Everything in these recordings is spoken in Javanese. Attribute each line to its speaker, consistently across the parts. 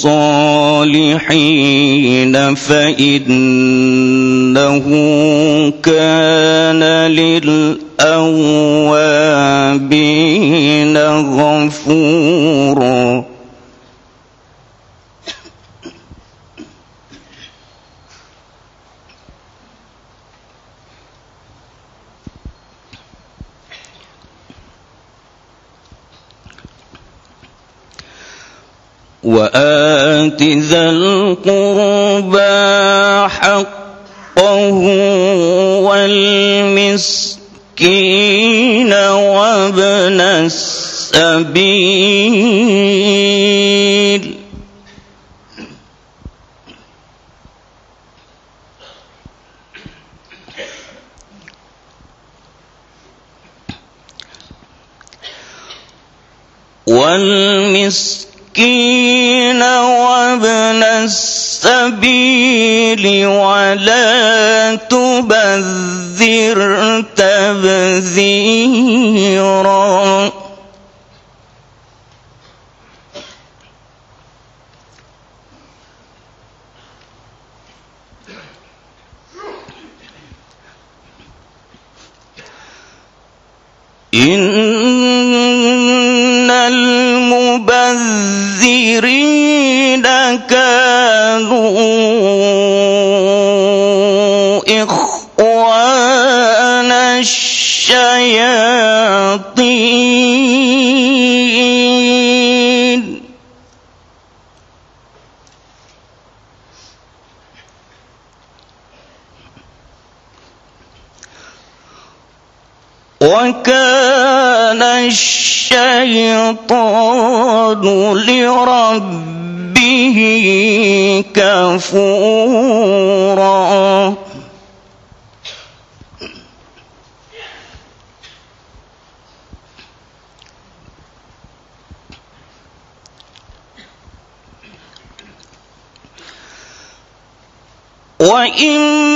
Speaker 1: تكونوا صالحين فإنه كان للأوابين غفورا. وآت ذا القربى حقه والمسكين وابن السبيل. والمسكين السبيل ولا تبذر تبذيرا. إن المبذرين كانوا إخوان الشياطين. وكان الشيطان لربه كفورا. وإما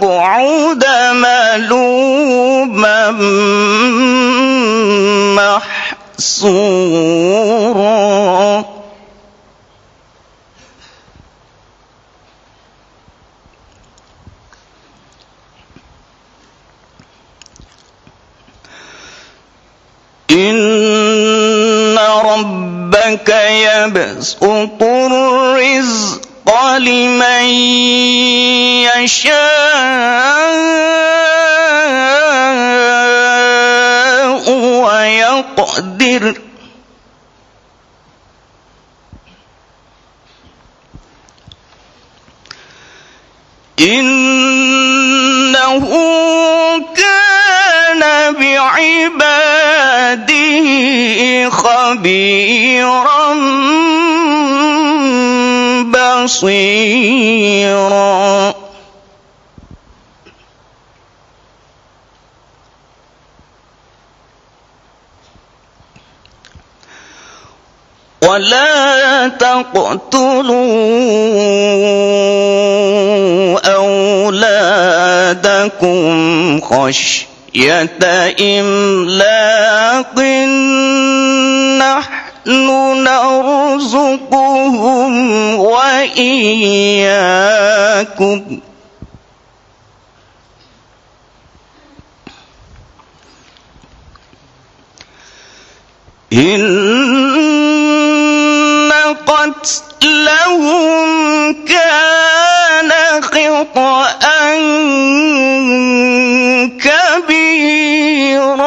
Speaker 1: فتقعد ملوما محسورا إن ربك يبسط الرزق لمن يشاء ويقدر. إنه كان بعباده خبيرا بصيرا ولا تقتلوا أولادكم خشية إملاق نحن نرزقهم وإياكم. إن قتلهم كان خطأ كبيرا.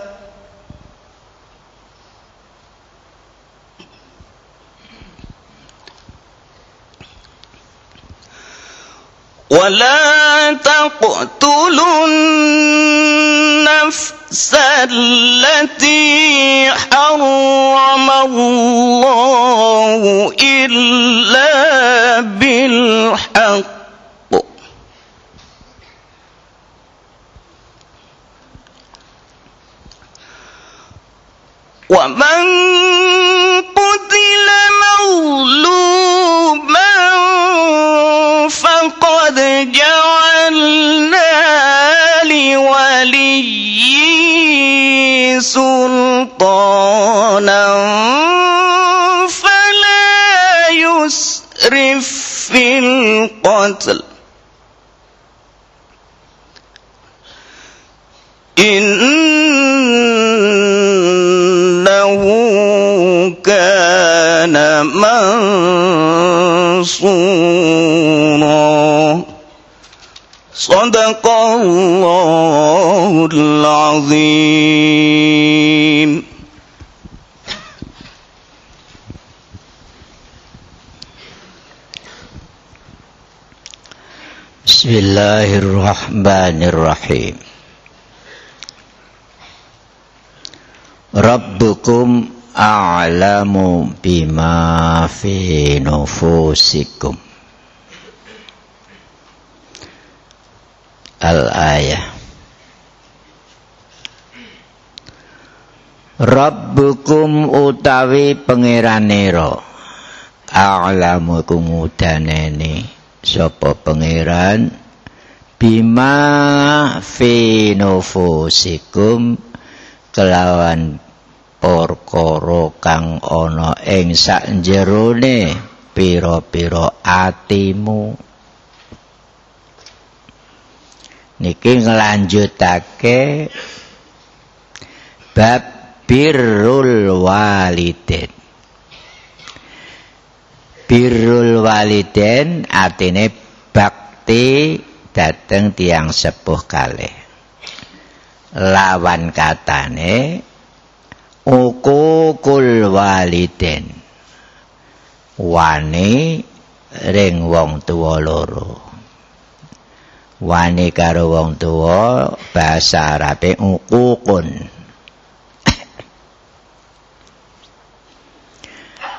Speaker 1: ولا تقتلوا النفس التي حرم الله إلا بالحق. ومن لوليه سلطانا فلا يسرف في القتل إنه كان منصورا صدق الله العظيم.
Speaker 2: بسم الله الرحمن الرحيم ربكم أعلم بما في نفوسكم Al-ayah. Rabbukum utawi pangeranira a'lamu kumudaneni sapa pangeran. Bima fi nufusikum kelawan perkara kang ana ing sakjerone pira-pira atimu niki nglanjutake bab birrul walidin. Birrul waliden artine bakti dateng tiang sepuh kalih. Lawan katane ukukul waliden wani ring wong tuwa loro wani karo wong tuwa bahasa arabe ukukun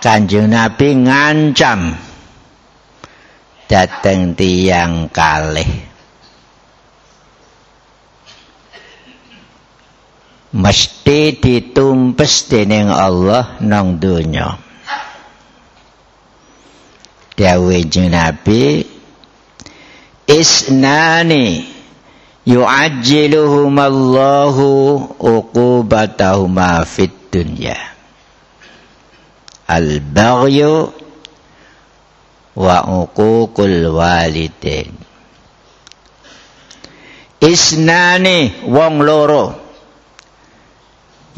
Speaker 2: Kanjeng Nabi ngancam dateng tiang kalih. Mesti ditumpes dening Allah nang donya. Dawe Nabi Isnani yu'ajjiluhum Allahu uqubatahuma fid dunya. al-baghyu wa uququl walidain isnani wong loro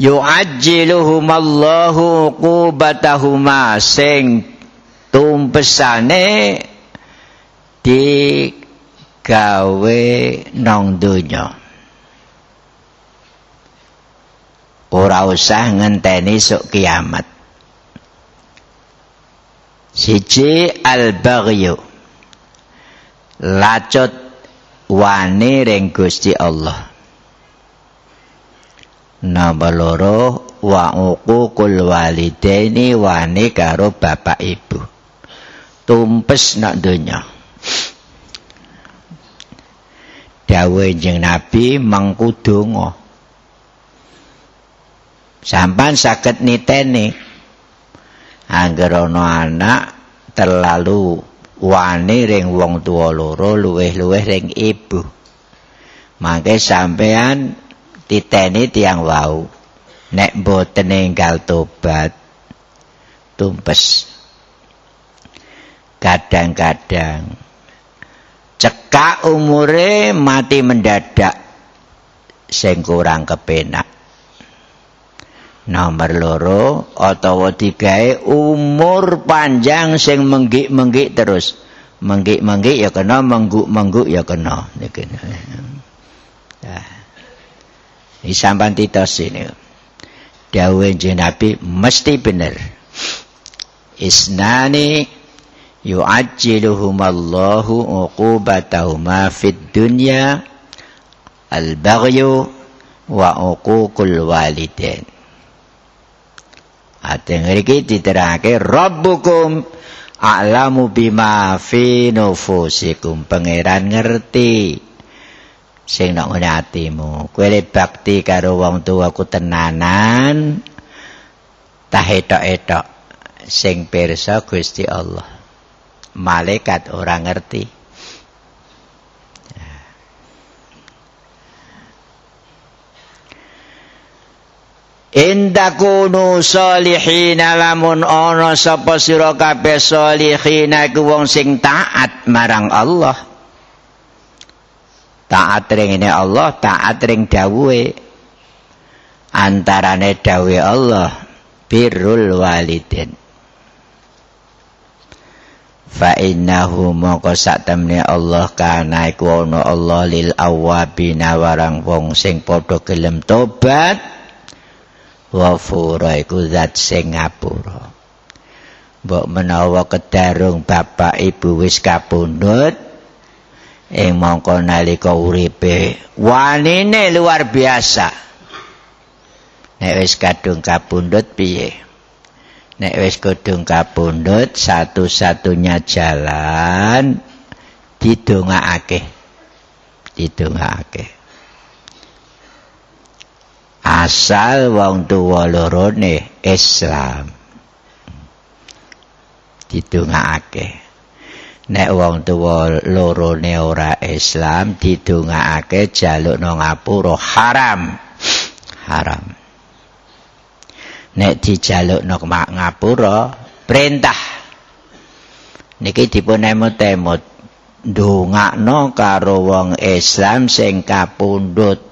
Speaker 2: yu'ajjiluhum Allahu qubatahuma sing tumpesane di gawe nang donya. Ora usah ngenteni sok kiamat. Siji al-baghyu. Lacut wani ring Gusti Allah. Nomor loro wa uququl walidaini wani karo bapak ibu. Tumpes nak donya dawe jeng nabi mangku donga sampan saged niteni Angger ana anak terlalu wani ring wong tuwa loro luweh-luweh ring ibu. Mangke sampean titeni tiang wau. Nek mboten enggal tobat tumpes. Kadang-kadang cekak umure mati mendadak sing kurang kepenak. Nomor loro utawa digawe umur panjang sing menggik-menggik terus. Menggik-menggik ya kena, mengguk-mengguk ya kena. Niki. Nah. Ini sampan titos ini. Dawe Nabi mesti benar. Isnani yu'ajjiluhumallahu uqubatahuma fid dunya al-baghyu wa uququl walidain. Ate ngriki diterangake Rabbukum a'lamu bima fi nufusikum. Pangeran ngerti sing nang ngene atimu. Kowe bakti karo wong tuaku tenanan tah etok-etok sing pirsa Gusti Allah. Malaikat ora ngerti. Indakunu salihin lamun ana sapa sira kabeh salihin iku wong sing taat marang Allah. Taat ring ini Allah, taat ring dawuhe. Antarane dawuhe Allah birrul walidin. Fa innahu moko sak temne Allah kana iku ana Allah lil awabina warang wong sing padha gelem tobat. wafura iku zat sing ngapura. Mbok menawa kedarung bapak ibu wis kapundhut ing mongko nalika uripe wanine luar biasa. Nek wis kadung kapundhut piye nek wis kadung kapundhut satu-satunya jalan didongakake. Didongakake. Asal wong tuwa lorone Islam. Didongakake. Nek wong tuwa lorone ora Islam didongakake jaluk nang ngapura haram. Haram nek dijaluk nang ngapura perintah. Niki dipun emut-emut ndongakno karo wong Islam sing kapundhut.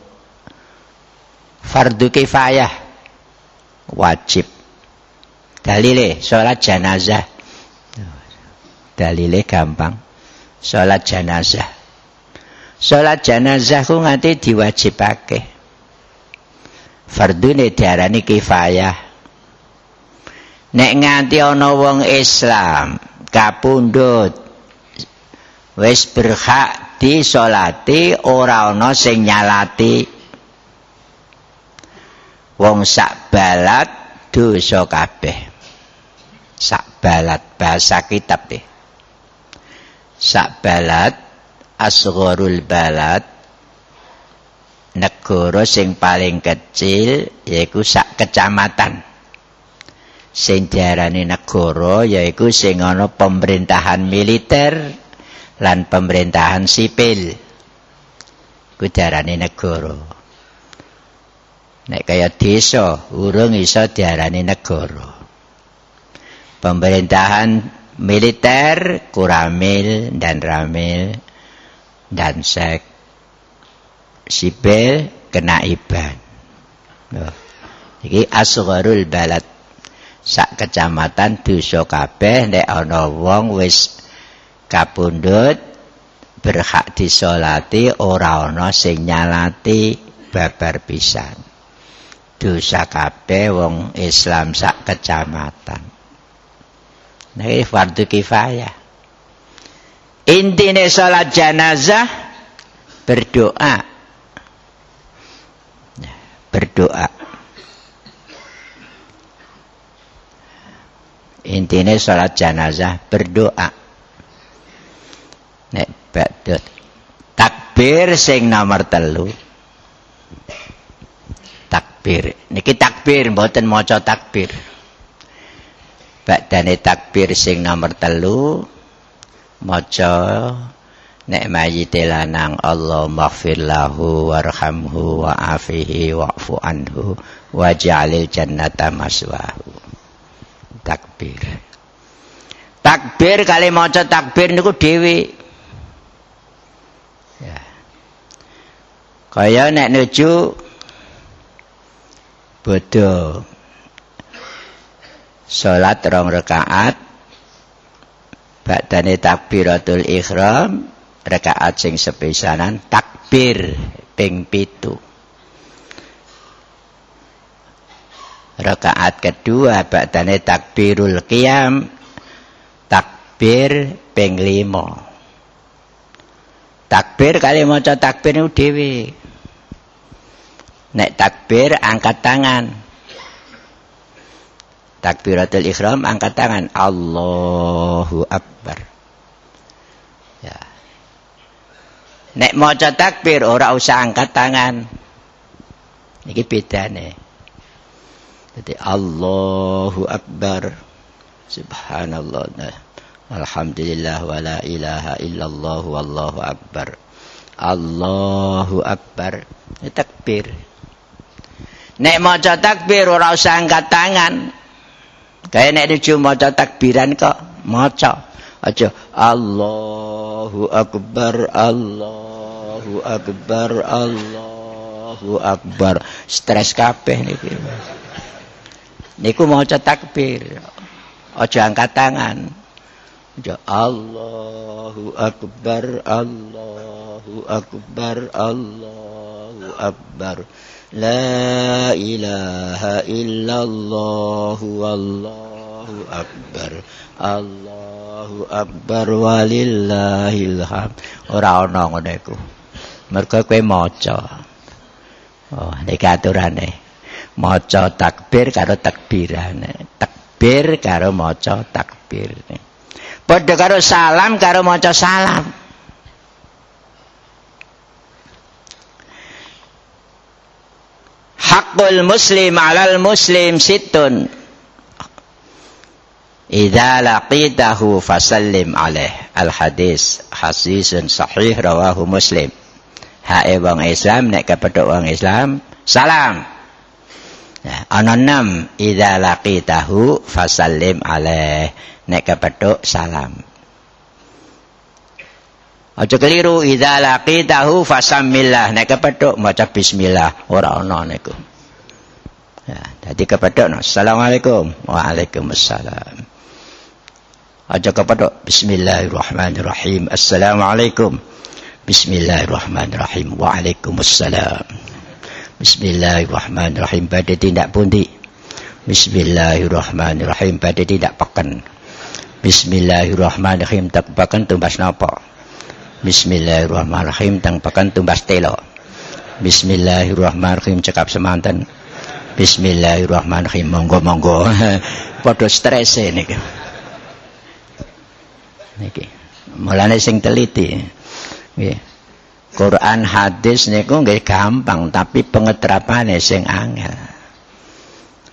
Speaker 2: Fardu kifayah. Wajib. Dalile salat jenazah. Dalile gampang. Salat jenazah. Salat jenazah ku nganti diwajibake. Fardune diarani kifayah nek nganti ana wong Islam kapundhut wis berhak disolati ora ana sing nyalati. Wong sak balat dosa kabeh. Sak balat bahasa kitab deh sak balat asgharul balat negara sing paling kecil yaiku sak kecamatan sing diarani negara yaiku sing ana pemerintahan militer lan pemerintahan sipil. Ku diarani negara. Nek kaya desa urung iso diarani negara. Pemerintahan militer, kuramil, dan ramil, dan sek sipil kena iban. Iki asgharul balad sak kecamatan dosa kabeh nek ana wong wis kapundhut berhak disolati ora ana sing nyalati babar pisan. Dosa kabeh wong Islam sak kecamatan. Nah, ini fardu kifayah. Intinya salat jenazah berdoa. Berdoa. Intinya salat jenazah berdoa. Nek badut. Takbir sing nomor telu. Takbir. Niki takbir, mboten maca takbir. Badane takbir sing nomor telu maca nek mayite lanang Allah maghfir lahu warhamhu wa'afihi wa'fu anhu waj'alil jannata maswahu takbir. Takbir kali maca takbir niku dhewe. Ya. Kaya nek nuju bodoh salat rong rakaat. Badane takbiratul ihram rakaat sing sepisanan takbir ping pitu rakaat kedua badane takbirul qiyam takbir ping limo takbir kali maca takbir niku dhewe. Nek takbir angkat tangan. Takbiratul ihram angkat tangan. Allahu akbar. Ya. Nek maca takbir ora usah angkat tangan. Iki bedane dadi Allahu akbar subhanallah alhamdulillah wala ilaha illallah wallahu akbar Allahu akbar takbir nek maca takbir ora usah angkat tangan Kaya nek nuju maca takbiran kok maca. Aja Allahu akbar Allahu akbar Allahu akbar. Stres kabeh niki. Niku maca takbir. Aja angkat tangan. Aja Allahu akbar Allahu akbar Allahu akbar. La ilaha illallah wallahu akbar Allahu akbar walillahil hamd ora ana ngene iku mergo kowe maca oh iki aturane maca takbir karo takbirane. Takbir karo maca takbir padha karo salam karo maca salam. Hakul muslim alal muslim situn. Idza laqitahu fasallim alaih. al hadis hasisun sahih rawahu muslim. Hae wong Islam nek kepethuk wong Islam salam Ya, ana enam idza laqitahu fasallim alaih nek kepethuk salam Aja keliru idza laqitahu fasammillah nek kepethuk maca bismillah ora ana niku Ya, jadi kepethuk no. Assalamualaikum. Waalaikumsalam. Aja kepethuk Bismillahirrahmanirrahim. Assalamualaikum. Bismillahirrahmanirrahim. Waalaikumsalam. Bismillahirrahmanirrahim. Pada tindak pundi. Bismillahirrahmanirrahim. Pada tidak pakan. Bismillahirrahmanirrahim. Tak pakan tumbas napa. Bismillahirrahmanirrahim. Tak pakan tumbas telo. Bismillahirrahmanirrahim. Cekap semantan. Bismillahirrahmanirrahim. Monggo-monggo. Padha stres niki. Niki. Mulane sing teliti. Nggih. Quran hadis niku nggih gampang tapi pengetrapane sing angel.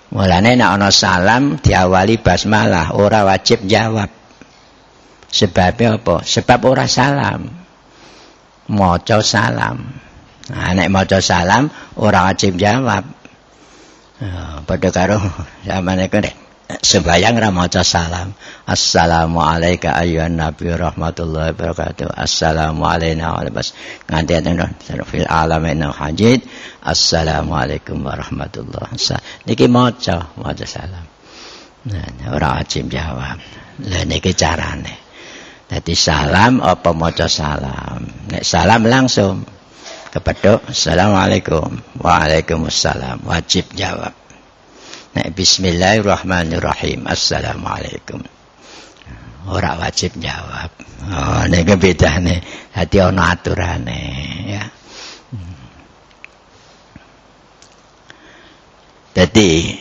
Speaker 2: Mulane nek ana salam diawali basmalah, ora wajib jawab. Sebabnya apa? Sebab ora salam. Maca salam. Nah, nek maca salam ora wajib jawab. Ya, padha karo zamane kene sembayang ra maca salam. Assalamu alayka ayyuhan nabi rahmatullahi wabarakatuh. Assalamu alayna wa bas. Nganti enten fil alamin hajid. Assalamu alaikum warahmatullahi wabarakatuh. Niki maca maca salam. Nah, ora wajib jawab. Lah niki carane. Dadi salam apa maca salam? Nek salam langsung kepethuk Assalamualaikum. Waalaikumsalam. Wajib jawab. Bismillahirrahmanirrahim. Assalamualaikum. Ora wajib jawab. Oh, nek bedane dadi ana aturane ya. Dadi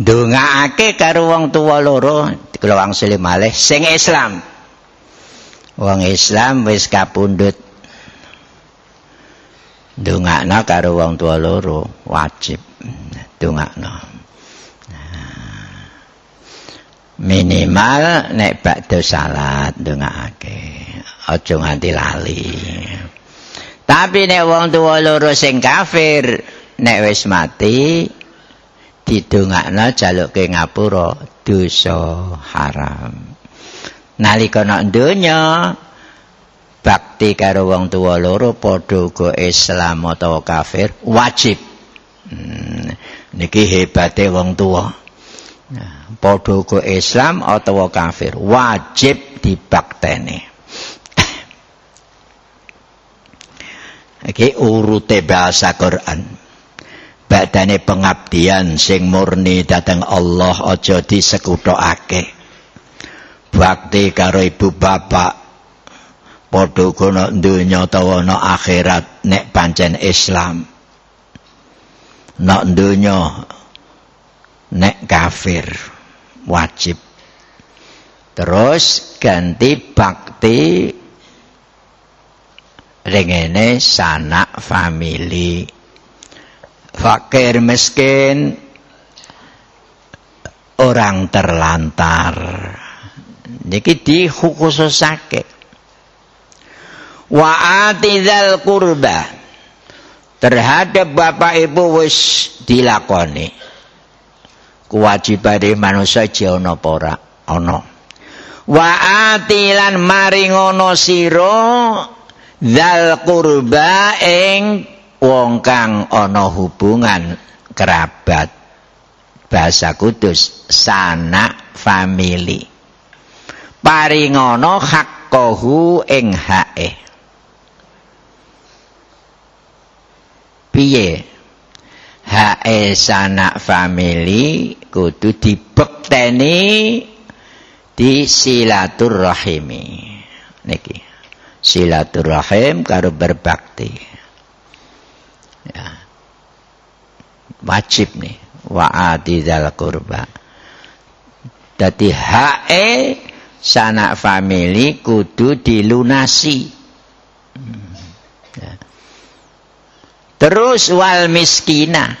Speaker 2: ndongaake karo wong tuwa loro kula wangsuli malih sing Islam. Wong Islam wis kapundhut ndongakna karo wong tuwa loro wajib ndongakna. Minimal nek bakdo salat ndongaake aja nganti lali. Tapi nek wong tuwa loro sing kafir nek wis mati didongakna jaluke ngapura dosa haram. Nalika nek donya bakti karo wong tuwa loro padha uga Islam utawa kafir wajib. Hmm, niki hebate wong tuwa padha uga Islam utawa kafir. Wajib dibakteni iki urute bahasa Quran. Badane pengabdian sing murni dateng Allah aja disekuthokake bakti karo ibu bapak. Padha uga donya utawa akhirat nek pancen Islam. Nek donya nek kafir wajib. Terus ganti bakti rengene sanak famili. Fakir miskin orang terlantar. Niki dikhususake. Wa atizal kurba terhadap bapak ibu wis dilakoni kewajibane manusa aja ana apa ora? Ana wa atilan maring ana sira zal qurba ing wong kang ana hubungan kerabat. Bahasa kudus sanak famili. Paringono hakkohu ing hae piye? Hae sanak famili kudu dibekteni di silaturrahimi niki. Silaturrahim karo berbakti. Ya. Wajib nih wa atidzal qurba. Dadi hae sanak famili kudu dilunasi. Hmm. ya. terus wal miskina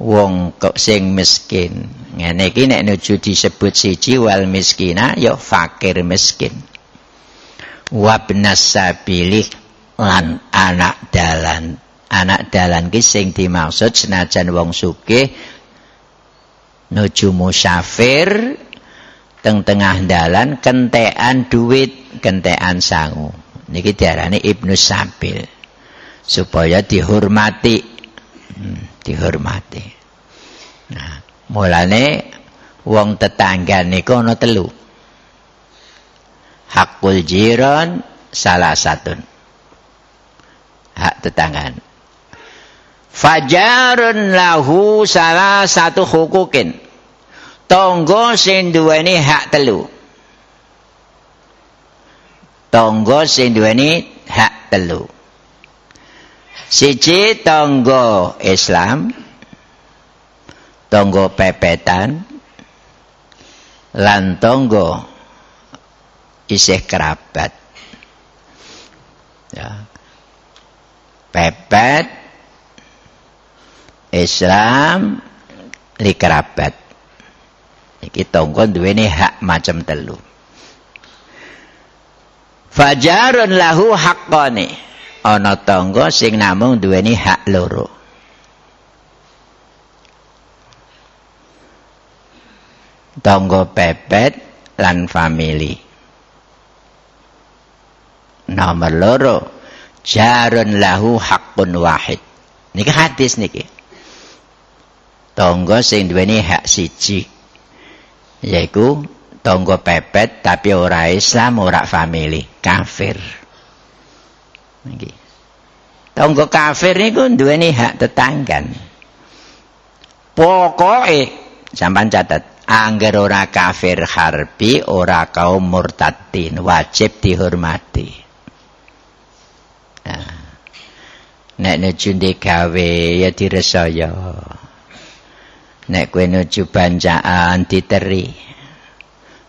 Speaker 2: wong kok sing miskin. Ngene iki nek nuju disebut siji wal miskina ya fakir miskin. Wabnas sabilih lan anak dalan. Anak dalan ki sing dimaksud senajan wong sugih nuju musafir teng tengah dalan kentekan duit kentekan sangu. Niki diarani ibnu sabil. Supaya dihormati. Hmm, dihormati nah mulane wong tetangga niku ana telu hakul salah satu hak tetanggaan. Fajarun lahu salah satu hukukin. Tonggo sing duweni hak telu. Tonggo sing duweni hak telu. Siji tonggo Islam, tonggo pepetan, lan tonggo isih kerabat. Ya, pepet Islam li kerabat. Iki tonggo duweni hak macam telu. Fajarun lahu haqqani ana tonggo sing namung duweni hak loro. Tonggo pepet lan family nomor loro jarun lahu haqqun wahid. Niki hadis niki. Tangga sing duweni hak siji yaiku tangga pepet tapi ora Islam ora family kafir niki. Tangga kafir niku duweni hak tetanggan. Pokoke sampean catat angger ora kafir harbi ora kaum murtadin wajib dihormati. Nek nuju gawe ya diresaya. Nek kowe nuju bancaan diteri.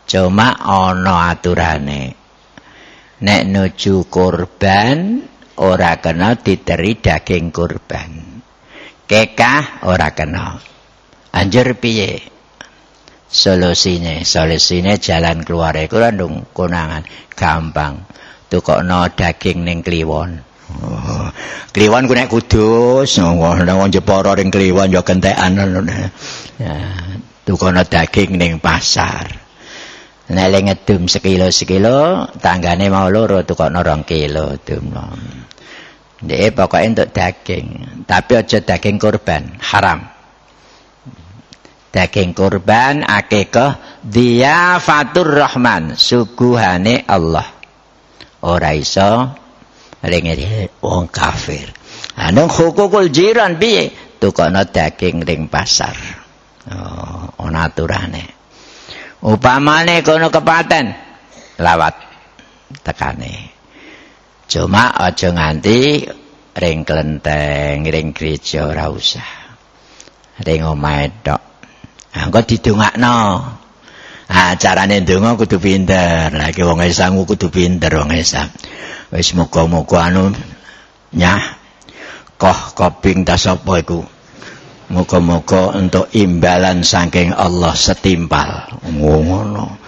Speaker 2: Cuma ana aturane nek nuju kurban ora kena diteri daging kurban. Kekah ora kena. Anjur piye? Solusine solusine jalan keluar iku ndung konangan gampang. Tukokno daging ning kliwon. Oh, kliwon ku nek kudus, nek wong Jepara ring kliwon ya kentekan. Ya, tukono daging ning pasar. Nek le ngedum sekilo sekilo, tanggane mau loro tukono rong kilo dumno. Nek pokoke entuk daging, tapi aja daging kurban, haram. Daging kurban akikah dia fatur rahman, suguhane Allah. Ora iso ring wong kafir. Anu hukukul jiran piye? Tukono daging ring pasar. Oh, ana aturane. Upamane kono kepaten lawat tekane. Cuma aja nganti ring klenteng, ring gereja ora usah. Ring omahe tok. Angko didongakno. Ah carane ndonga kudu pinter. Lagi wong Islam kudu pinter wong Islam. wis muga-muga anu nyah koh koping ta sapa iku muga-muga untuk imbalan saking Allah setimpal. Ngono.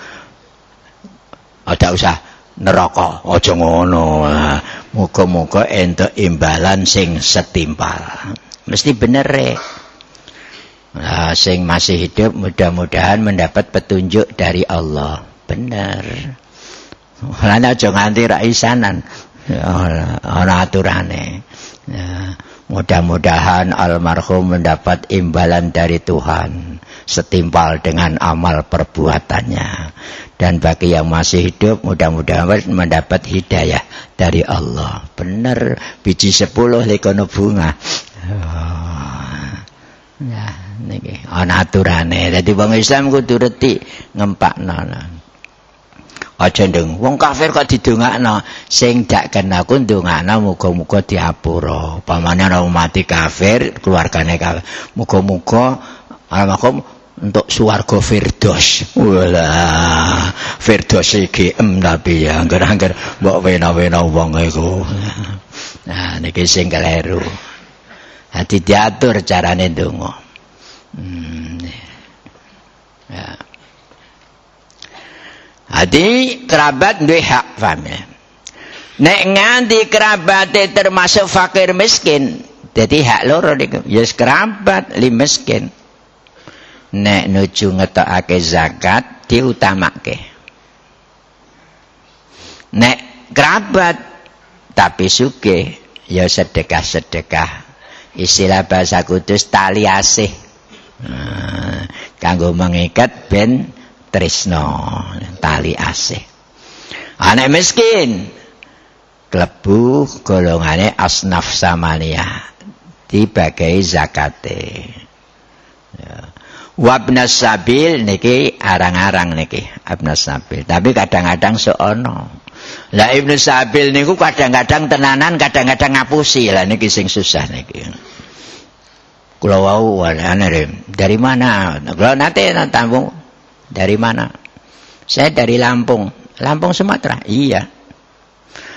Speaker 2: Ada usah neraka aja ngono. Muga-muga entuk imbalan sing setimpal. Mesti bener rek nah, sing masih hidup mudah-mudahan mendapat petunjuk dari Allah. Bener. Lan aja nganti ra isanan. Ora aturane. Ya, mudah-mudahan almarhum mendapat imbalan dari Tuhan setimpal dengan amal perbuatannya. Dan bagi yang masih hidup mudah-mudahan mendapat hidayah dari Allah. Benar biji sepuluh likono bunga. Oh. Ya, niki ana aturane. Dadi wong Islam kudu reti ngempakno. Aja ndeng. Wong kafir kok didongakno sing dak kena ku ndongakno muga-muga diapura. Pamane ana mati kafir keluargane kafir. Muga-muga almarhum untuk swarga firdaus. Wala firdaus iki em tapi ya. Angger-angger mbok wena-wena wong iku. Nah niki sing keliru hati diatur carane ndonga. Hmm. Ya. Jadi kerabat duwe hak paham ya. Nek nganti kerabate termasuk fakir miskin, jadi hak loro niku. Ya kerabat li miskin. Nek nuju ngetokake zakat diutamake. Nek kerabat tapi sugih ya sedekah-sedekah. Istilah bahasa kudus tali asih. Nah, kanggo mengikat ben tresno tali asih. Anak miskin klebu golongane asnaf samania dibagai zakate. Wabnas sabil niki arang-arang niki abnas sabil. Tapi kadang-kadang seono. Lah Ibnu Sabil niku kadang-kadang tenanan, kadang-kadang ngapusi. Lah niki sing susah niki. Kula wau dari mana? Kula nate tamu dari mana? Saya dari Lampung. Lampung Sumatera. Iya.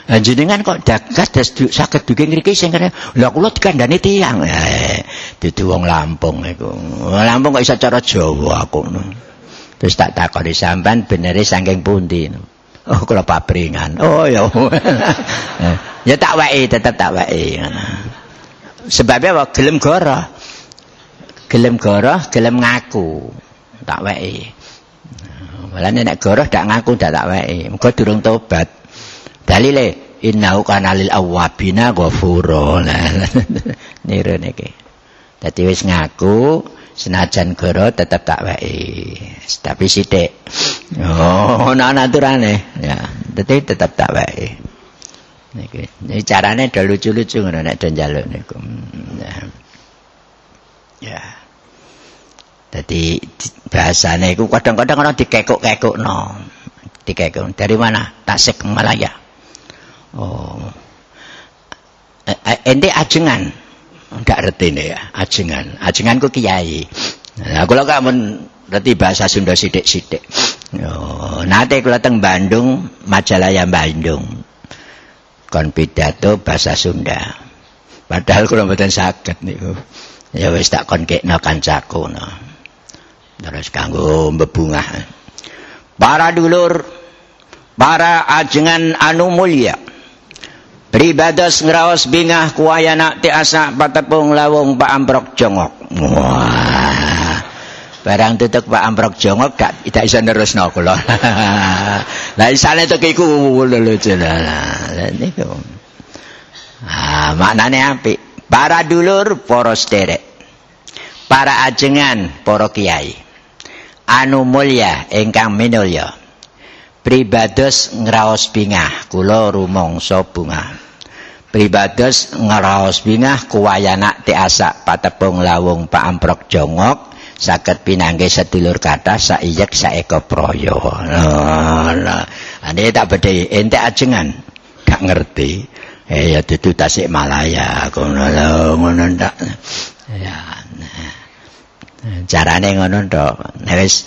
Speaker 2: Lah jenengan kok dagas das saged duge ngriki sing kene. Lah kula dikandani tiyang. Eh, dudu wong Lampung iku. Lampung kok iso cara Jawa aku. Terus tak takoni sampean benere saking pundi? Oh, kula papringan. Oh, ya. ya tak wae, tetep tak wae. Sebabnya apa? Gelem goro. Gelem goro, gelem ngaku. Tak wae. Malah nek goro dak ngaku dak tak wae. Muga durung tobat. Dalile innahu kana lil awwabina ghafura. Niru niki. Dadi wis ngaku senajan goro tetep tak wae. Tapi sithik. Oh, ana aturane. Ya, dadi tetep tak wae. Niki. Ini carane do lucu-lucu ngono nek do njaluk niku. Ya. Ya. Dadi bahasane iku kadang-kadang ana dikekuk-kekukno. Dikekuk dari mana? Tasik Malaya. Oh. Ente ajengan. Ndak retine ya, ajengan. Ajengan ku kiai. Nah, gak men ngerti bahasa Sunda sithik-sithik. Oh, nate kula teng Bandung, Majalaya Bandung. Kon pidato bahasa Sunda. Padahal kula mboten saged niku. Ya wis tak kon kekno kancaku no. Terus kanggo bebungah. Para dulur, para ajengan anu mulya. Pribados ngraos bingah kuayana ti asa patepung lawung Pak Amprok Jongok. Wah. Barang tutuk Pak Amprok Jongok gak tidak bisa nerusno kula. Lah isane tek iku lucu lah. Niku. Ah, maknane apik. Para dulur, para sederek. Para ajengan, para kiai. Anu mulya ingkang minulya. Pribados ngraos bingah kula rumangsa bungah. Pribados ngraos bingah kuwayana tiasa patepung lawung Pak Amprok Jongok saged pinangge sedulur kathah saiyek saeka praya. Nah, ane tak bedhe ente ajengan gak ngerti. Eh ya dudu Tasik Malaya ngono lho ngono ndak. Ya. Carane ngono tok. Nek wis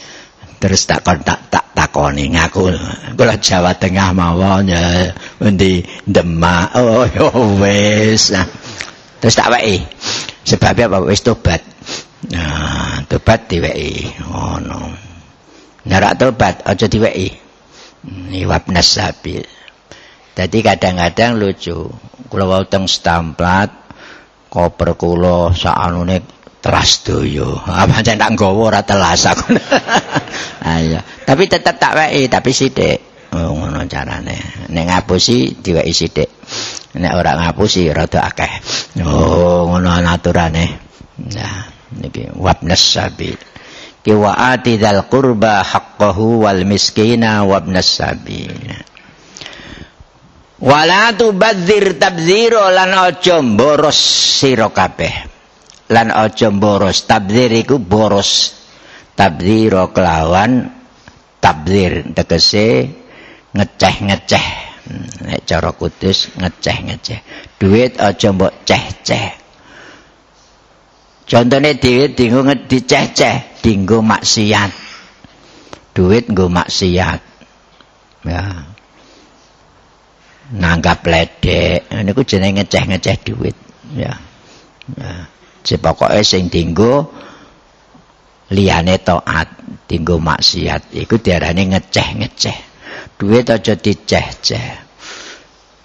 Speaker 2: terus tak kontak tak takoni ngaku kula Jawa Tengah mawon ya endi Demak. Oh ya wis. Terus tak wae. Sebab apa wis tobat. Nah, tobat diweki ngono. Oh, Narak tobat aja diweki. Niwab nasabil. Jadi kadang-kadang lucu. Kula wau teng stamplat koper kula saanune teras doyo. Apa jan tak nggawa ora telas aku. Ayo. Tapi tetep tak weki, tapi sithik. Oh, ngono carane. Nek ngapusi diweki sithik. Nek ora ngapusi rada akeh. Oh, ngono aturane. Nah, niki wabnas sabil. Ki wa atidal qurba haqqahu wal miskina wabnas sabil. Wala tubadzir tabdziro lan aja boros sira kabeh. Lan aja boros tabdzir iku boros. Tabdziro kelawan tabdzir tegese ngeceh-ngeceh. Nek cara kudus ngeceh-ngeceh. Duit aja mbok ceh-ceh. Contone dhewe dinggo diceh-ceh, dinggo maksiat. Duit nggo maksiat. Ya. nanggap ledek niku jenenge ngeceh-ngeceh duit ya. Ya. Si pokoke sing dinggo liyane taat tinggo maksiat iku diarani ngeceh-ngeceh. Duit aja diceh-ceh.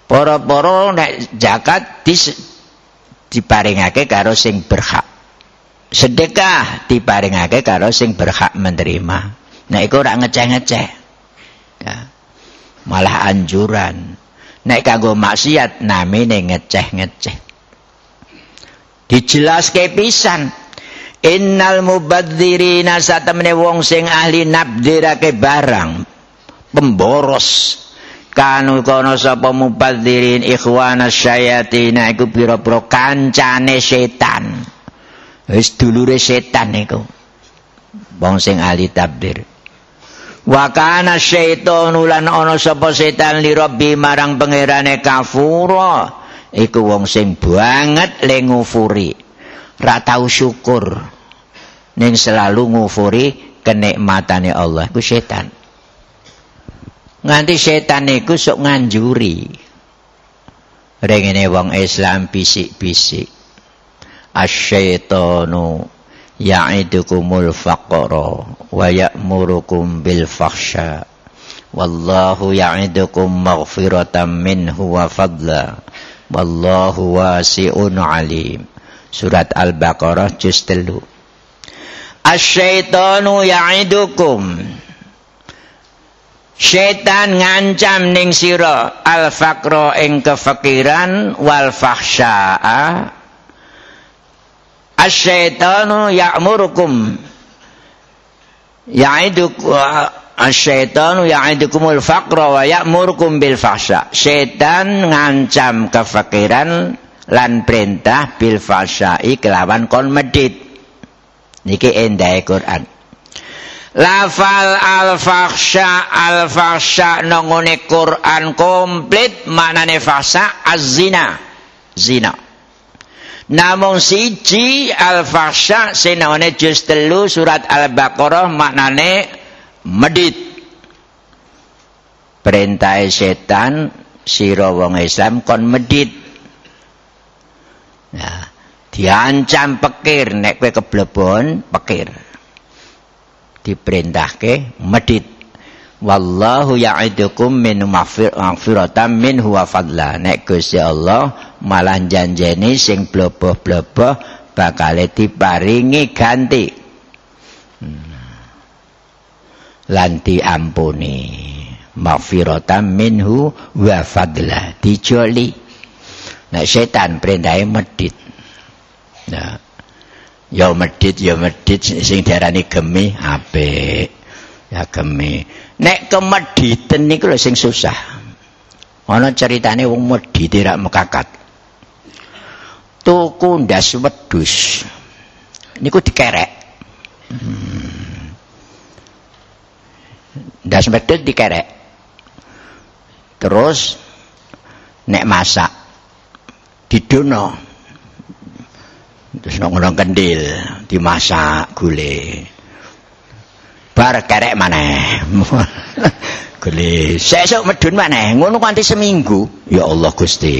Speaker 2: Para-para nek zakat diparingake karo sing berhak. Sedekah diparingake karo sing berhak menerima. Nek iku ora ngeceh-ngeceh. Ya. Malah anjuran. Nek kanggo maksiat namine ngeceh-ngeceh dijelaske pisan. Innal mubadzirina satemene wong sing ahli nabdirake barang. Pemboros. Kanu kono sapa mubadzirin ikhwana syayatin iku pira-pira kancane setan. Wis dulure setan iku wong sing ahli tabdir. Wa kana syaitanu lan ana sapa setan li rabbi marang pangerane kafura iku wong sing banget le ngufuri. Ra tau syukur. Ning selalu ngufuri kenikmatane Allah. Iku setan. Nganti setan iku sok nganjuri. Rengene wong Islam bisik-bisik. Asyaitanu ya'idukumul faqra wa ya'murukum bil fakhsha wallahu ya'idukum maghfiratan minhu wa fadla wallahu wasi'un alim. Surat al-baqarah juz 3 Asyaitanu ya'idukum. Syaitan ngancam ning sira al faqra ing kefakiran wal fahsya'a. Asyaitanu ya'murukum. Ya'idukum Asyaitanu ya'idukumul faqra wa ya'murukum bil fahsya. Syaitan ngancam kefakiran lan perintah bil fahsya'i kelawan kon medit. niki endahe Quran lafal al-fakhsha al-fakhsha nangone Quran komplit maknane fahsya az-zina zina namung siji al-fakhsha senone juz telu surat al-baqarah maknane medit. Perintah setan sira wong Islam kon medit. Nah diancam pekir nek kowe keblebon pekir. Diperintahke medit. Wallahu ya'idukum min maghfiratan min huwa fadla. Nek Gusti Allah malah janjeni sing bloboh-bloboh bakal diparingi ganti. Hmm. Lan diampuni maghfiratan minhu wa fadla dijoli nek setan perintahe medit Ya. Ya medit ya medit sing diarani gemi apik. Ya gemi. Nek kemediten niku lho sing susah. Ana ceritane wong medit ora mekakat. Tuku ndas wedhus. Niku dikerek. Hmm. Ndas wedhus dikerek. Terus nek masak didono. Terus ngono kendil dimasak gule bar kerek maneh. Gule sesuk medun maneh. Ngono kanthi seminggu. Ya Allah Gusti.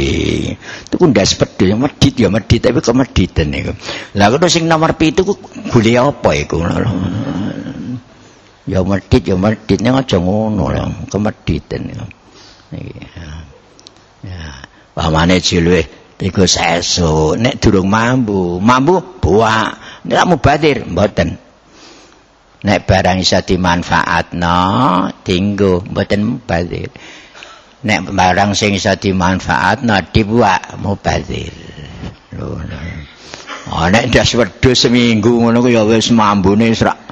Speaker 2: Itu ndas pedhe medit ya medit tapi kok niku lah kudu sing nomor 7 ku gule apa iku ya medit ya medit ning aja ngono lho kemediten ya ya pamane cilik Iku sesu, nek durung mampu, mampu buak, nek mau badir, mboten. Nek barang bisa dimanfaatno, tinggu, mboten badir. Nek barang sing bisa dimanfaatno, dibuak, mau badir. Oh, nek das wedhus seminggu ngono ku ya wis mambune srak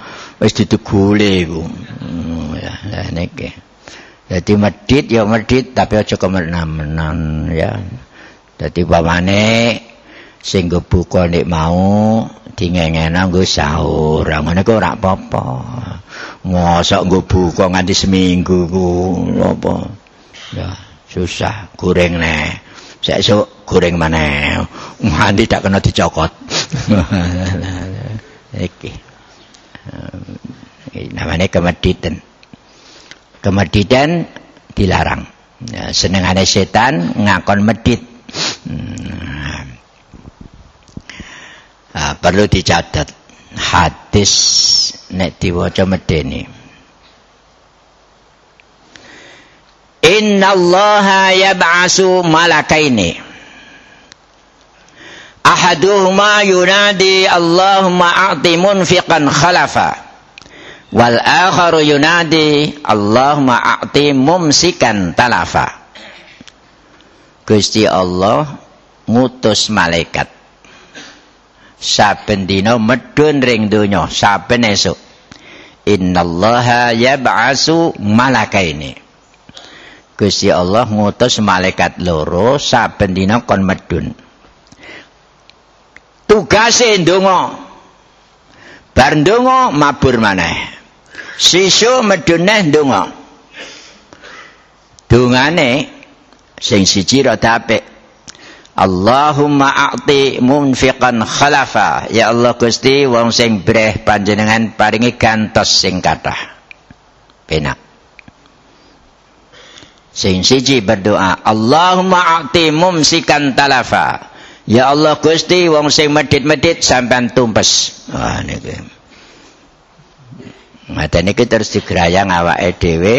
Speaker 2: wis ditegule iku. Hmm, ya, nek. Dadi medit ya medit tapi aja kemenan ya. Dadi pamane sing buka nek mau dingengena nggo sahur. Ngene kok ora apa-apa. Mosok nggo buka nganti seminggu ku apa? Ya, susah goreng nek. Sesuk goreng maneh. Nganti tak kena dicokot. Iki. Ini namanya kemeditan. Kemeditan dilarang. Ya, senengane setan ngakon medit. Hmm. Nah, perlu dicatat hadis nek diwaca medeni Innallaha yab'asu malakaini Ahaduhuma yunadi Allahumma a'ti munfiqan khalafa. Wal akharu yunadi Allahumma a'ti mumsikan talafa. Gusti Allah ngutus malaikat. Saben dina medhun ring donya saben esuk. Innallaha yab'asu malakaini. Gusti Allah ngutus malaikat loro saben dina kon medun. Tugase ndonga. Bar ndonga mabur maneh. Sisu medun neh ndonga. Dungane sing siji rada apik. Allahumma a'ti munfiqan khalafa. Ya Allah Gusti wong sing breh panjenengan paringi gantos sing kathah. Penak. Sing siji berdoa, Allahumma a'ti mumsikan talafa. Ya Allah Gusti wong sing medit-medit sampean tumpes. Wah niki. Mate niki terus digrayang awake dhewe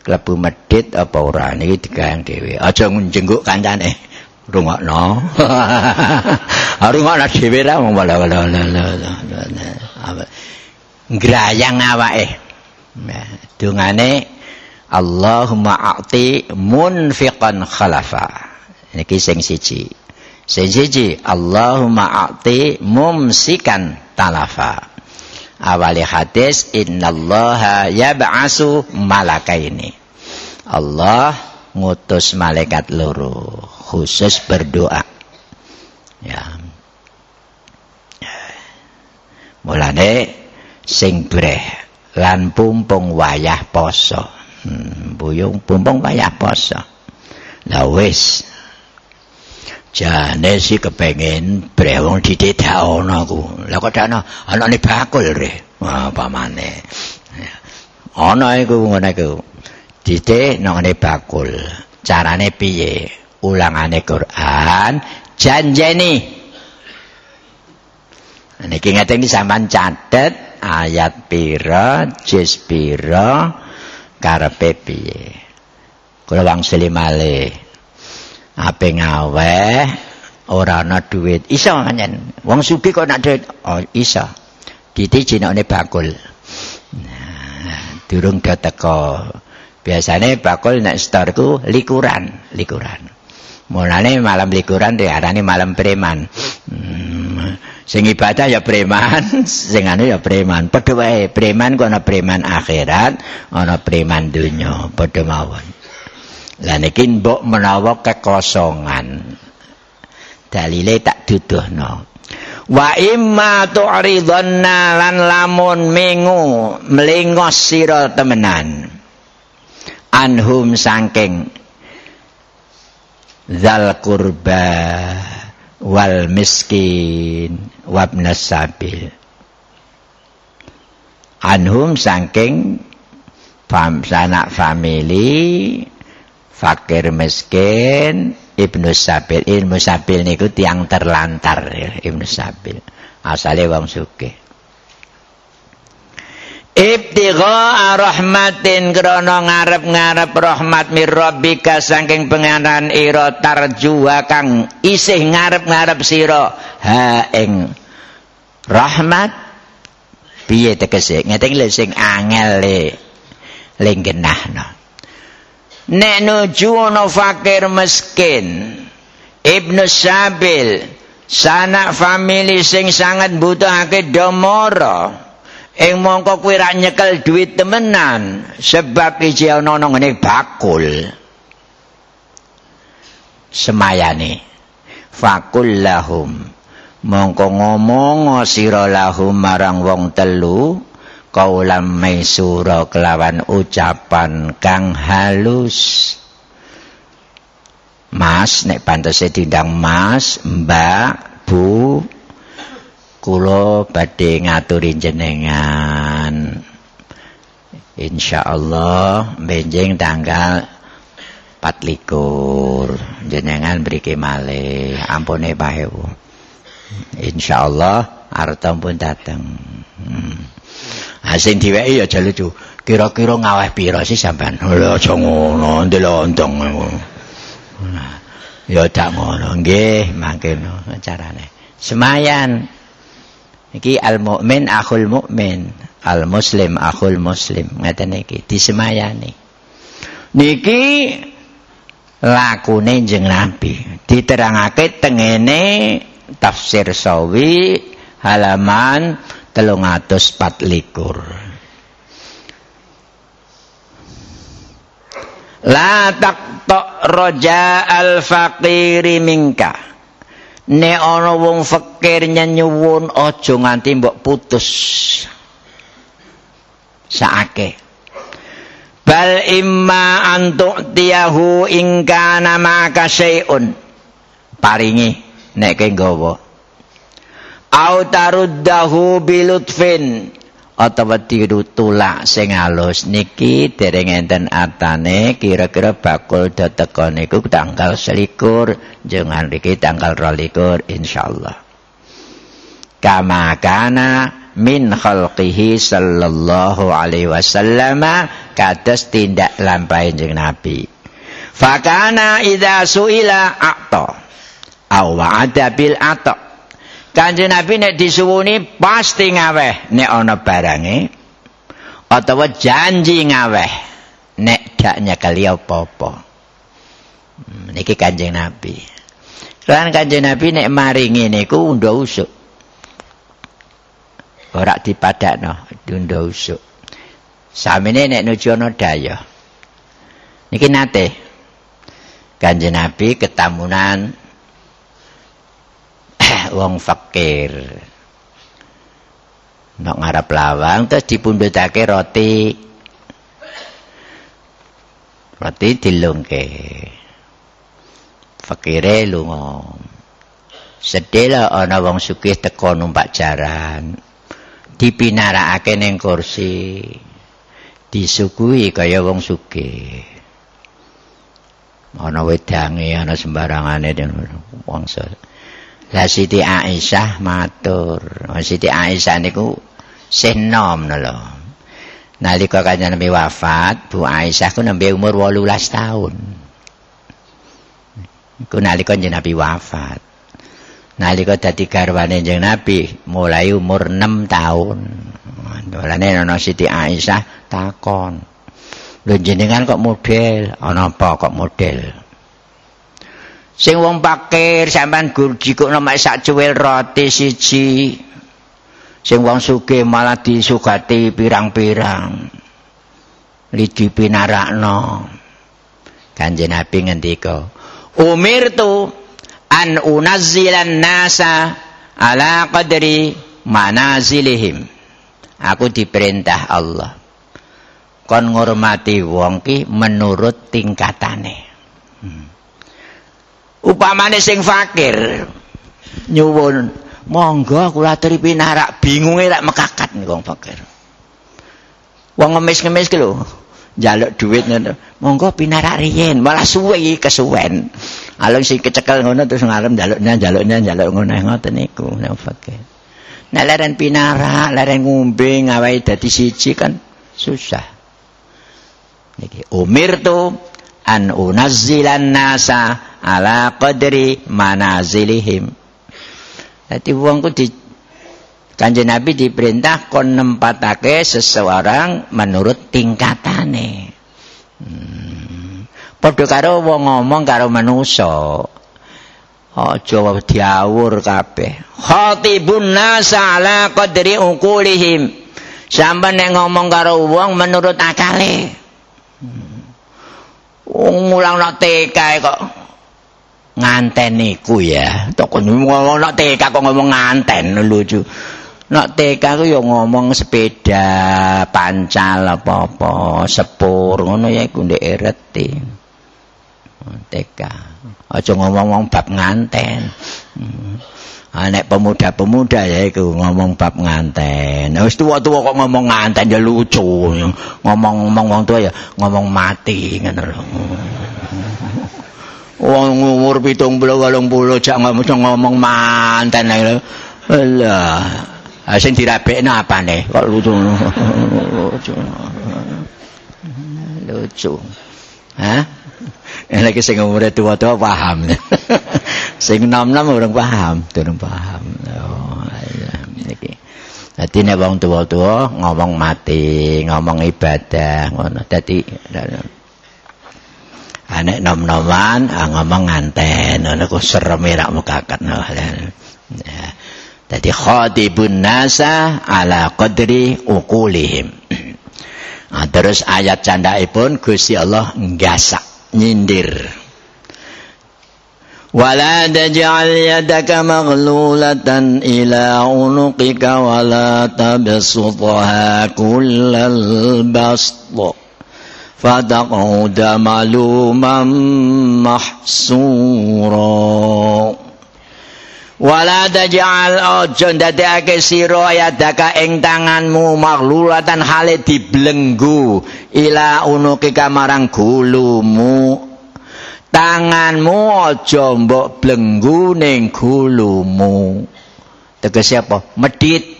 Speaker 2: klebu medit apa ora niki digayang dhewe. Aja njengguk kancane. Rungokno. Rungokno dhewe ra wong wala wala wala. Grayang awake. Nah, dungane Allahumma a'ti munfiqan khalafa. Niki sing siji. Sing siji Allahumma a'ti mumsikan talafa. Awali hadis innallaha yab'asu malakaini. Allah ngutus malaikat loro khusus berdoa. Ya. Mulane sing breh lan pumpung wayah poso. hmm, buyung bumbung payah poso lah wis jane si kepengin brewong didedak ana ku. Lah kok ana anane bakul re. Apa maneh ana iku ngono iku. Didik nang bakul. Carane piye? Ulangane Quran. Janjeni. Niki ngaten iki sampean catet ayat pira juz pira karepe piye? Kula wangsuli malih ape ngaweh ora ana duit. Iso pancen wong sugih kok nak duit? Oh iso. Diti jenenge bakul. Nah durung do teko. Biasane bakul nek storku likuran likuran. Mulane malam likuran diarani malam preman. Hmm. sing ibadah ya preman sing anu ya preman. Padha wae preman ku ana preman akhirat ana preman donya. Padha mawon lah niki mbok menawa kekosongan. Dalile tak duduhno. Wa imma tu'ridhanna lan lamun mengu mlengos sira temenan. Anhum saking zal kurba wal miskin wabnas sabil. Anhum saking fam sanak family fakir miskin ibnu sabil. Ibnu sabil niku tiang terlantar ya, ibnu sabil. Asale wong sugih. Ibtigha rahmatin krana ngarep-ngarep rahmat mir rabbika saking pangeran ira tarjuwa kang isih ngarep-ngarep sira. Ha ing rahmat piye tegese? Ngeten sing angel le lenggenahno nek nuju ana fakir miskin ibnu sabil sanak famili sing sangat butuhake domoro. Ing mongko kuwi ra nyekel duit temenan sebab iki ana nang ngene bakul. Semayane fakul lahum. Mongko ngomong sira lahum marang wong telu kaulam maisura kelawan ucapan kang halus. Mas nek pantese dindang Mas, Mbak, Bu, kula badhe ngaturi jenengan. Insyaallah benjing tanggal 24 jenengan mriki malih. Ampune pahewu insyaallah arep pun dateng. Hmm. Ah sing diweki ya aja lucu. Kira-kira ngaweh pira sih sampean? Lha aja ngono, ndelontong. Nah, ya tak ngono. Nggih, mangke carane. Semayan. Iki al-mukmin akhul mukmin, al-muslim akhul muslim. Ngeten iki disemayani. Niki lakune jeneng Nabi. Diterangake tengene tafsir sawi halaman telung atus pat likur la taktok roja al faqiri mingka ne ana wong fakir nyuwun aja nganti mbok putus. Saake. Bal imma antuk tiyahu ingkana maka syai'un. Paringi nek ke nggawa au taruddahu bilutfin. Utawa dirutulak sing alus niki dereng enten atane kira-kira bakul dateka niku tanggal selikur. Jangan niki tanggal rolikur insyaallah. Kama kana min khalqihi sallallahu alaihi wasallam kados tindak lampahe jeneng nabi. Fakana idza suila aqta aw wa'ada bil ata Kanjeng Nabi nek disuwuni pasti ngaweh nek ana barange utawa janji ngaweh nek dak nyekeli apa-apa. Hmm, niki Kanjeng Nabi. Lan Kanjeng Nabi nek maringi niku undha usuk. Ora dipadakno, undha usuk. Samene nek nuju ana daya. Niki nate Kanjeng Nabi ketamunan wong fakir. Nek ngarep lawang terus dipundhutake roti. Roti dilungke. Fakire lunga. Sedela ana wong sugih teko numpak jaran. Dipinarakake ning kursi. Disuguhi kaya wong sugih. Ana wedange, ana sembarangane wong sugih. Lah Siti Aisyah matur. Siti Aisyah niku senom lho. Nalika kanjeng Nabi wafat, Bu Aisyah ku nembe umur 18 tahun. Iku nalika kanjeng Nabi wafat. Nalika dadi garwane kanjeng Nabi mulai umur 6 tahun. Dolane ana Siti Aisyah takon. Lho jenengan kok model? Ana apa kok model? Sing wong pakir sampean gur jikukno mek sak cuwil roti siji. Sing wong sugih malah disugati pirang-pirang. Lidi pinarakno. Kanjeng Nabi ngendika, "Umirtu an unazzilan nasa ala qadri manazilihim." Aku diperintah Allah kon ngurmati wong ki menurut tingkatane. Hmm. Upamane sing fakir. Nyuwun. Monggo kula aturi pinarak. Bingunge rak mekakat wong fakir. Wong ngemis-ngemis ki lho. Njaluk dhuwit ngono. Monggo pinarak riyen. Malah suwe kesuwen. Alung sing kecekel ngono terus ngarep njaluknya njaluknya njaluk ngono. Ngoten niku nek fakir. Nek leren pinarak leren ngombe ngawahi dadi siji kan susah. Niki umir tuh an unazzilan nasa ala qadri manazilihim. Dadi wong ku di Kanjeng Nabi diperintah kon nempatake seseorang menurut tingkatane. Hmm. Padha karo wong ngomong karo manusa. Aja diawur kabeh. Khatibun nas ala qadri uqulihim. Nek ngomong karo wong menurut akale. Wong mulang nak TK kok nganten niku ya. Tok ngomong nak TK kok ngomong nganten lucu. Nak TK ku ya ngomong sepeda, pancal apa-apa, sepur ngono ya iku ndek ereti. TK. Aja ngomong-ngomong bab nganten. Hmm. Ah, nek pemuda-pemuda ya iku ngomong bab nganten. Wis tuwa-tuwa kok ngomong nganten ya lucu. Ngomong-ngomong wong tuwa ya ngomong mati ngono lho. wong umur 70 80 jak ngomong manten lho. Lah, Ah sing dirabekno apane? Kok lucu. lucu. Lucu. Hah? Enak sing umure tuwa-tuwa paham. sing nom-nom urung paham, durung paham. Oh, iya iki. Dadi nek wong ngomong mati, ngomong ibadah, ngono. Dadi anek nom-noman ah, ngomong nganten, ngono ku serem rak mukakat. Ya. Dadi khatibun nasa ala qadri uqulihim. Nah, terus ayat candhaipun Gusti Allah nggasak nyindir. Wala taj'al yadaka maghlulatan ila unuqika wala tabsutha kullal bast. Fataqud maluman mahsura. Wala taj'al ojo ndadekake sira yadaka ing tanganmu maghlulatan hale dibelenggu ila unuki kamarang gulumu. Tanganmu aja mbok blenggu ning gulumu. Tegese apa? Medit.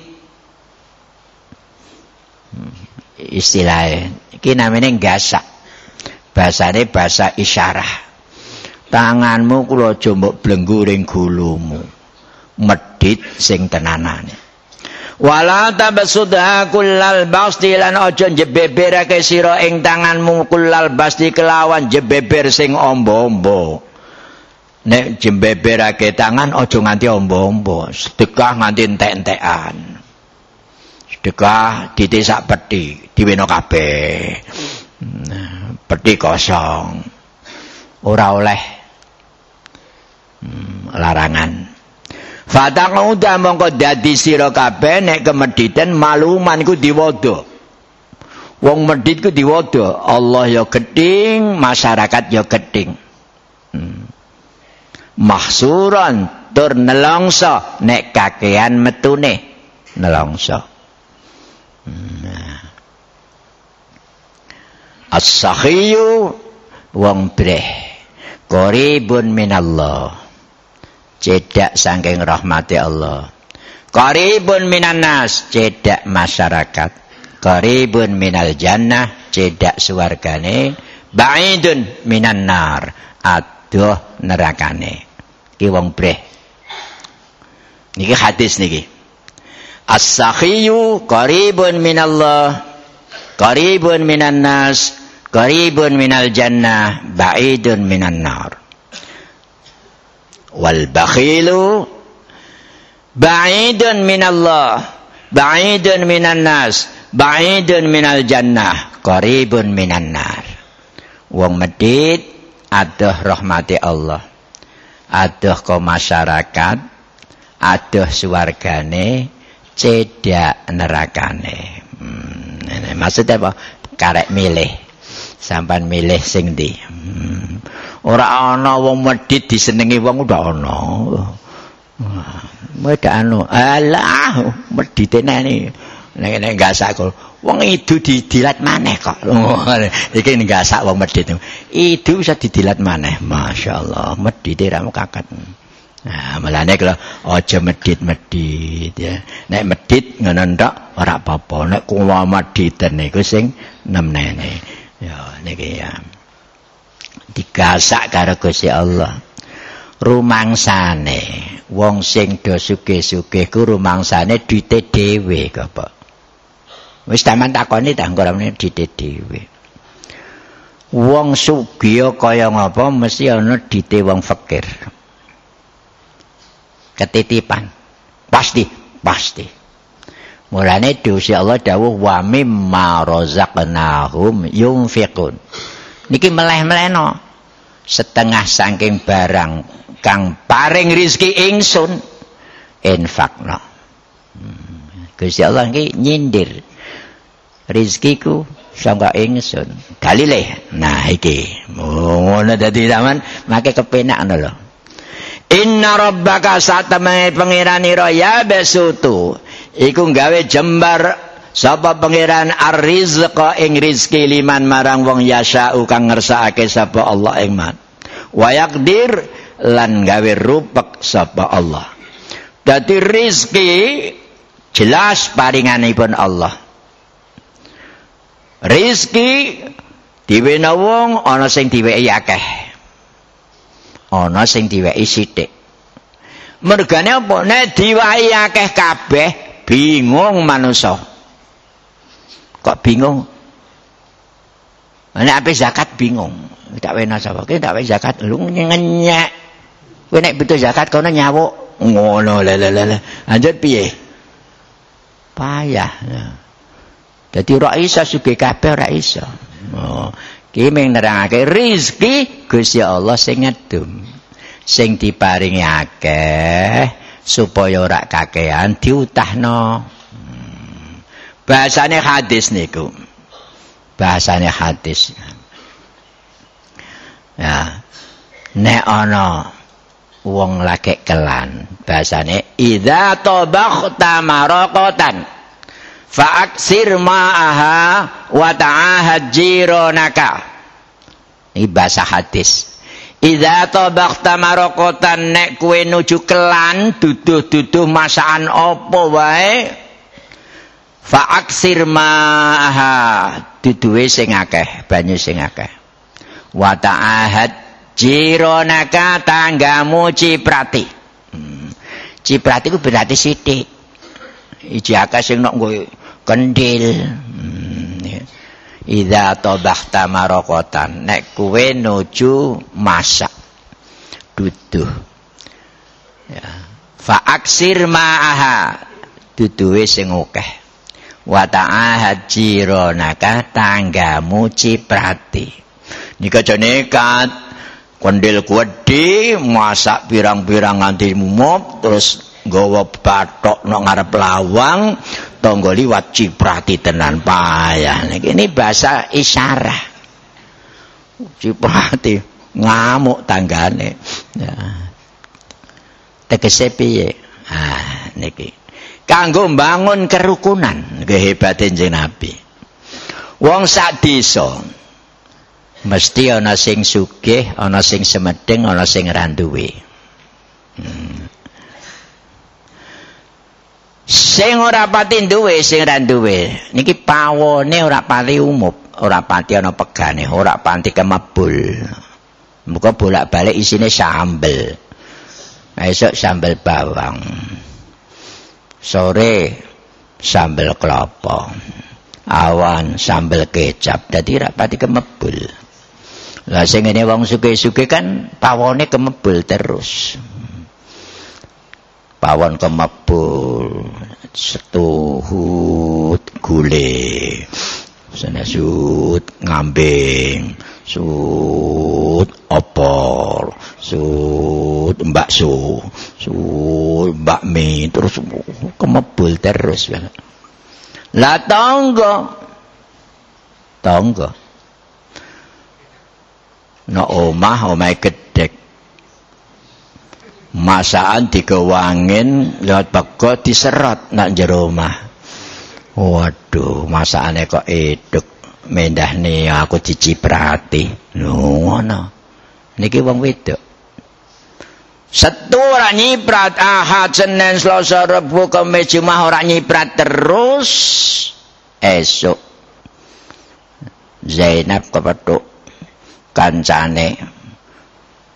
Speaker 2: Hmm, istilahnya iki namanya gasak. Bahasane bahasa isyarah. Tanganmu kula aja mbok blenggu ning gulumu. Medit sing tenanane. Wala tabsudha kullal basti lan aja jebeberake sira ing tanganmu kullal basti kelawan jebeber sing ombo-ombo nek jebeberake tangan aja nganti ombo-ombo sedekah nganti entek-entekan. Sedekah ditisak peti diweno kabeh. Peti kosong. Ora oleh hmm, larangan Fataqauda mongko dadi sira kabeh nek kemediten maluman iku diwodo. Wong medit ku diwodo, Allah ya geding, masyarakat ya geding. Hmm. Mahsuran tur nelongso nek kakean metune nelongso. Hmm. As-sakhiyu wong breh. Qaribun minallah. Cedak saking rahmati Allah. Qaribun minan nas, cedak masyarakat. Qaribun minal jannah, cedak suwargane. Ba'idun minan nar, adoh nerakane. Ki wong breh. Niki hadis niki. As-sakhiyu qaribun minallah, qaribun minan nas, qaribun minal jannah, ba'idun minan nar. Wal bakhilu ba'idun minallah ba'idun minan nas ba'idun minal jannah qaribun minan nar. Wong medit aduh rahmati Allah aduh ke masyarakat aduh suwargane cedak nerakane. Hmm, maksudnya apa? Karek milih sampan milih sing di hmm. ora ana wong medhit disenengi wong udah ana Meda anu, alah, medhite nani. Nek nek gasak kok. Wong idu didilat maneh kok. Iki gasak wong medhit. Idu bisa didilat maneh. Masyaallah, medhite ra kakat. Nah, melane kalau aja medit-medit ya. Nek medit ngono ndak ora apa-apa. Nek kula mediten niku sing nemene. Ya niki ya. digasak karo Gusti Allah. Rumangsane wong sing do sugih-sugih ku rumangsane duite dhewe kapa. Wis taman takoni ta ngorane duite dhewe. Wong sugih kaya ngapa mesti ana dite wong fakir. Ketitipan. Pasti, pasti. Mulane Gusti Allah dawuh wa mimma razaqnahum yunfiqun. niki meleh-melehno. Setengah saking barang kang paring rizki ingsun infakno. Hmm. Gusti Allah iki nyindir. Rizkiku sangka ingsun. Dalile nah iki. Ngono dadi zaman make kepenak ngono lho. Inna rabbaka satamai pangeranira ya besutu iku gawe jembar. Sapa pangeran ar-rizqa ing rizki liman marang wong yasa'u kang ngersakake sapa Allah ing man. Wa yaqdir lan gawe rupek sapa Allah. Dadi rizki jelas paringanipun Allah. Rizki diwena wong ana sing diwehi akeh. Ana sing diwehi sithik. Mergane apa? Nek diwahi akeh kabeh bingung manusa. Kok bingung? Nek ape zakat bingung. Tak wena sapa ki tak zakat. Lu ngenyek kowe nek butuh zakat kono nyawuk. Ngono le le le lanjut piye? Payah. Dadi ora iso sugih kabeh ora iso. Oh ki mung nerangake rezeki Gusti Allah sing ngedum sing diparingi akeh supaya ora kakean diutahno. Bahasane hadis niku. Bahasane hadis. Ya. Nek ana wong lagi kelan bahasane idza tabakhta maraqatan fa aksir ma'aha wa ta'ahad jironaka. Ini bahasa hadis Idza tabaqta maraqatan nek kowe nuju kelan duduh-duduh masakan apa wae? Fa aksir ma'aha duduhe sing akeh banyu sing akeh. Wa ta'ahad jironaka tanggamu ciprati. Hmm. ciprati ku berarti sithik. Iki akeh sing nok kendil hmm. Idza tabahta maraqatan. Nek kowe nuju masak. Duduh. Ya. Fa aksir ma'aha. Duduhe sing akeh. Wa ta'ahad jironaka tanggamu ciprati. Nika jane kat kondil kuwedi masak pirang-pirang nganti mumop terus nggawa bathok nang ngarep lawang tangga liwat ciprati tenan payah ini bahasa isyarah. Ciprati ngamuk tanggane. Ya. Tegese piye? Ah niki. Kanggo mbangun kerukunan. Kehebatan jeneng nabi. Wong sak desa mesti ana sing sugih ana sing semedeng ana sing randuwe hmm. Sing ora pati duwe sing ora duwe. Niki pawone ora pati umum ora pati ana pegane ora pati kemebul. Muga bolak-balik isine sambel. Esuk sambel bawang. Sore sambel kelapa. Awan sambel kecap. Dadi ora pati kemebul. Lah sing ngene wong suke-suke kan pawone kemebul terus pawon kemebul setuhut gule sana sut ngambing sut opor sut bakso sut bakmi terus kemebul terus lah tonggo. Tonggo. No omah omah gedek masakan digawangin lewat bego diserot nak jero omah. Waduh masakane kok eduk. Mendah nih aku diciprati ngono. Niki wong wedok. Setu ora nyiprat. Ahad Senin Selasa Rabu Kamis Jumat ora nyiprat terus. Esok Zainab kepethuk. Kancane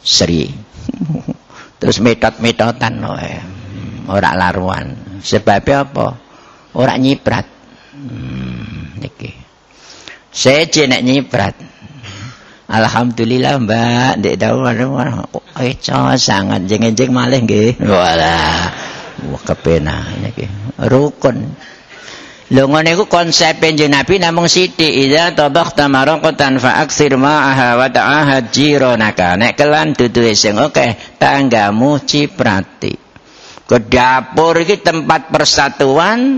Speaker 2: Sri terus metot-metotan hmm, ora laruan. Sebabnya apa? Ora nyiprat hmm, niki. Seje nek nyiprat Alhamdulillah Mbak. Dek Dawa Eco sangat. Jeng-jeng malih nggih. Wala wah kepena niki. Rukun Lho ngene iku konsep Kanjeng Nabi namung sithik idza tabakhta maraqatan fa aksir ma'aha wa ta'ahad jiranaka. Nek kelan duduhe sing akeh tanggamu ciprati. Ke dapur iki tempat persatuan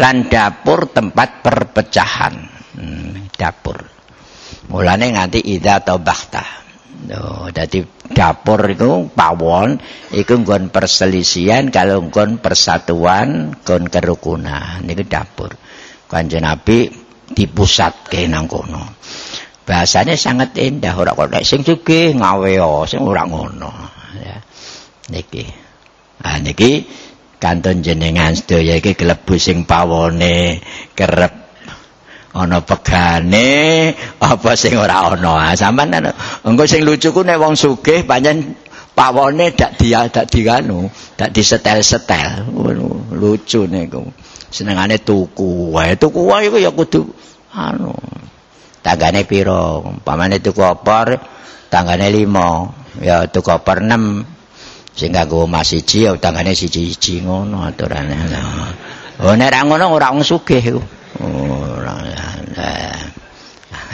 Speaker 2: lan dapur tempat perpecahan. Hmm, dapur. Mulane nganti idza tabakhta. Oh, dadi dapur itu pawon iku nggon perselisihan kalau nggon persatuan nggon kerukunan niku dapur. Kanjeng Nabi dipusatke nang kono. Bahasanya sangat indah ora kok sing sugih ngawe sing ora ngono. Ya niki. Ah niki kantun jenengan sedaya iki klebu sing pawone kerep ana pegane apa sing ora ana? Sampean engko sing lucu ku nek wong sugih pancen pawone dak dia dak diganu dak disetel-setel. Lucu niku senengane tuku wae. Tuku wae iku ya kudu anu tanggane pira pamane tuku opor tanggane 5 ya tuku opor 6 sing kanggo omah siji ya tanggane siji-siji ngono aturane oh nek ra ngono ora wong sugih iku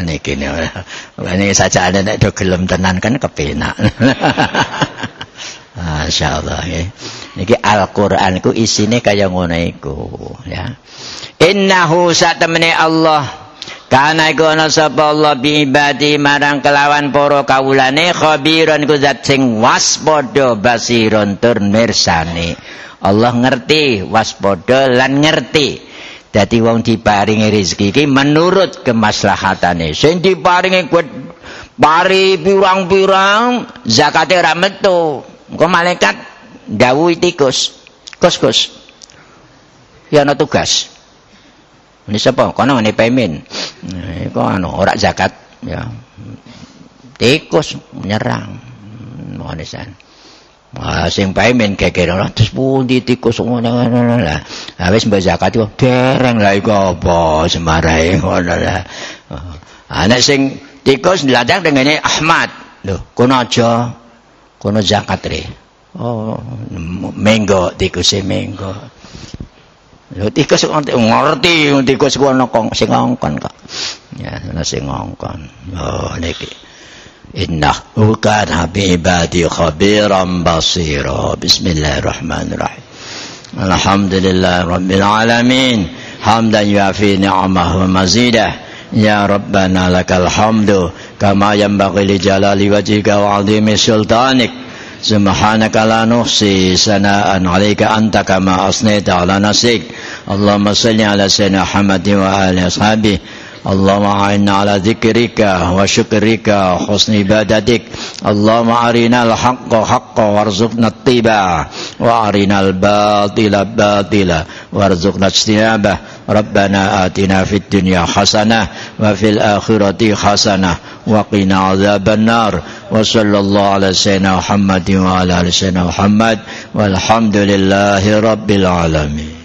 Speaker 2: niki ini saja ada nek do gelem tenan kan kepenak Masya Allah ya. Niki Al-Quran ku isine kaya ngono iku ya. Innahu satemene Allah Kana iku ana sapa Allah bi ibadi marang kelawan para kawulane khabiran ku zat sing waspada basiron tur mirsani. Allah ngerti waspada lan ngerti Dadi wong diparingi rezeki iki menurut kemaslahatane. Sing diparingi kuwi pari pirang-pirang zakate ora metu. Engko malaikat dawuhi tikus. Kus-kus. Ya ana tugas. Ini sapa? Kono ngene pemin. Iku anu ora zakat ya. Tikus nyerang. Mohon Wah, sing paimen keker ora terus pundi tikus ngono lah. Ha wis mbok zakat kok dereng lah iku apa semarahe ngono lah. Ana sing tikus diladang dengene Ahmad. Lho, kono aja. Kono zakat re. Oh, menggo tikus e menggo. Lho tikus kok ngerti tikus kono kong sing ngongkon kok. Ya, ana sing ngongkon. Oh, niki. إنه كان بعبادي خبيرا بصيرا. بسم الله الرحمن الرحيم. الحمد لله رب العالمين. حمدا يعفي نعمه ومزيده يا ربنا لك الحمد كما ينبغي لجلال وجهك وعظيم سلطانك. سبحانك لا نحصي ثناء عليك. أنت كما أثنيت على نفسك. اللهم صل على سيدنا محمد وآل أصحابه. اللهم أعنا على ذكرك وشكرك وحسن عبادتك اللهم أرنا الحق حقا وارزقنا اتباعه وأرنا الباطل باطلا وارزقنا اجتنابه ربنا آتنا في الدنيا حسنة وفي الآخرة حسنة وقنا عذاب النار وصلى الله على سيدنا محمد وعلى آل سيدنا محمد والحمد لله رب العالمين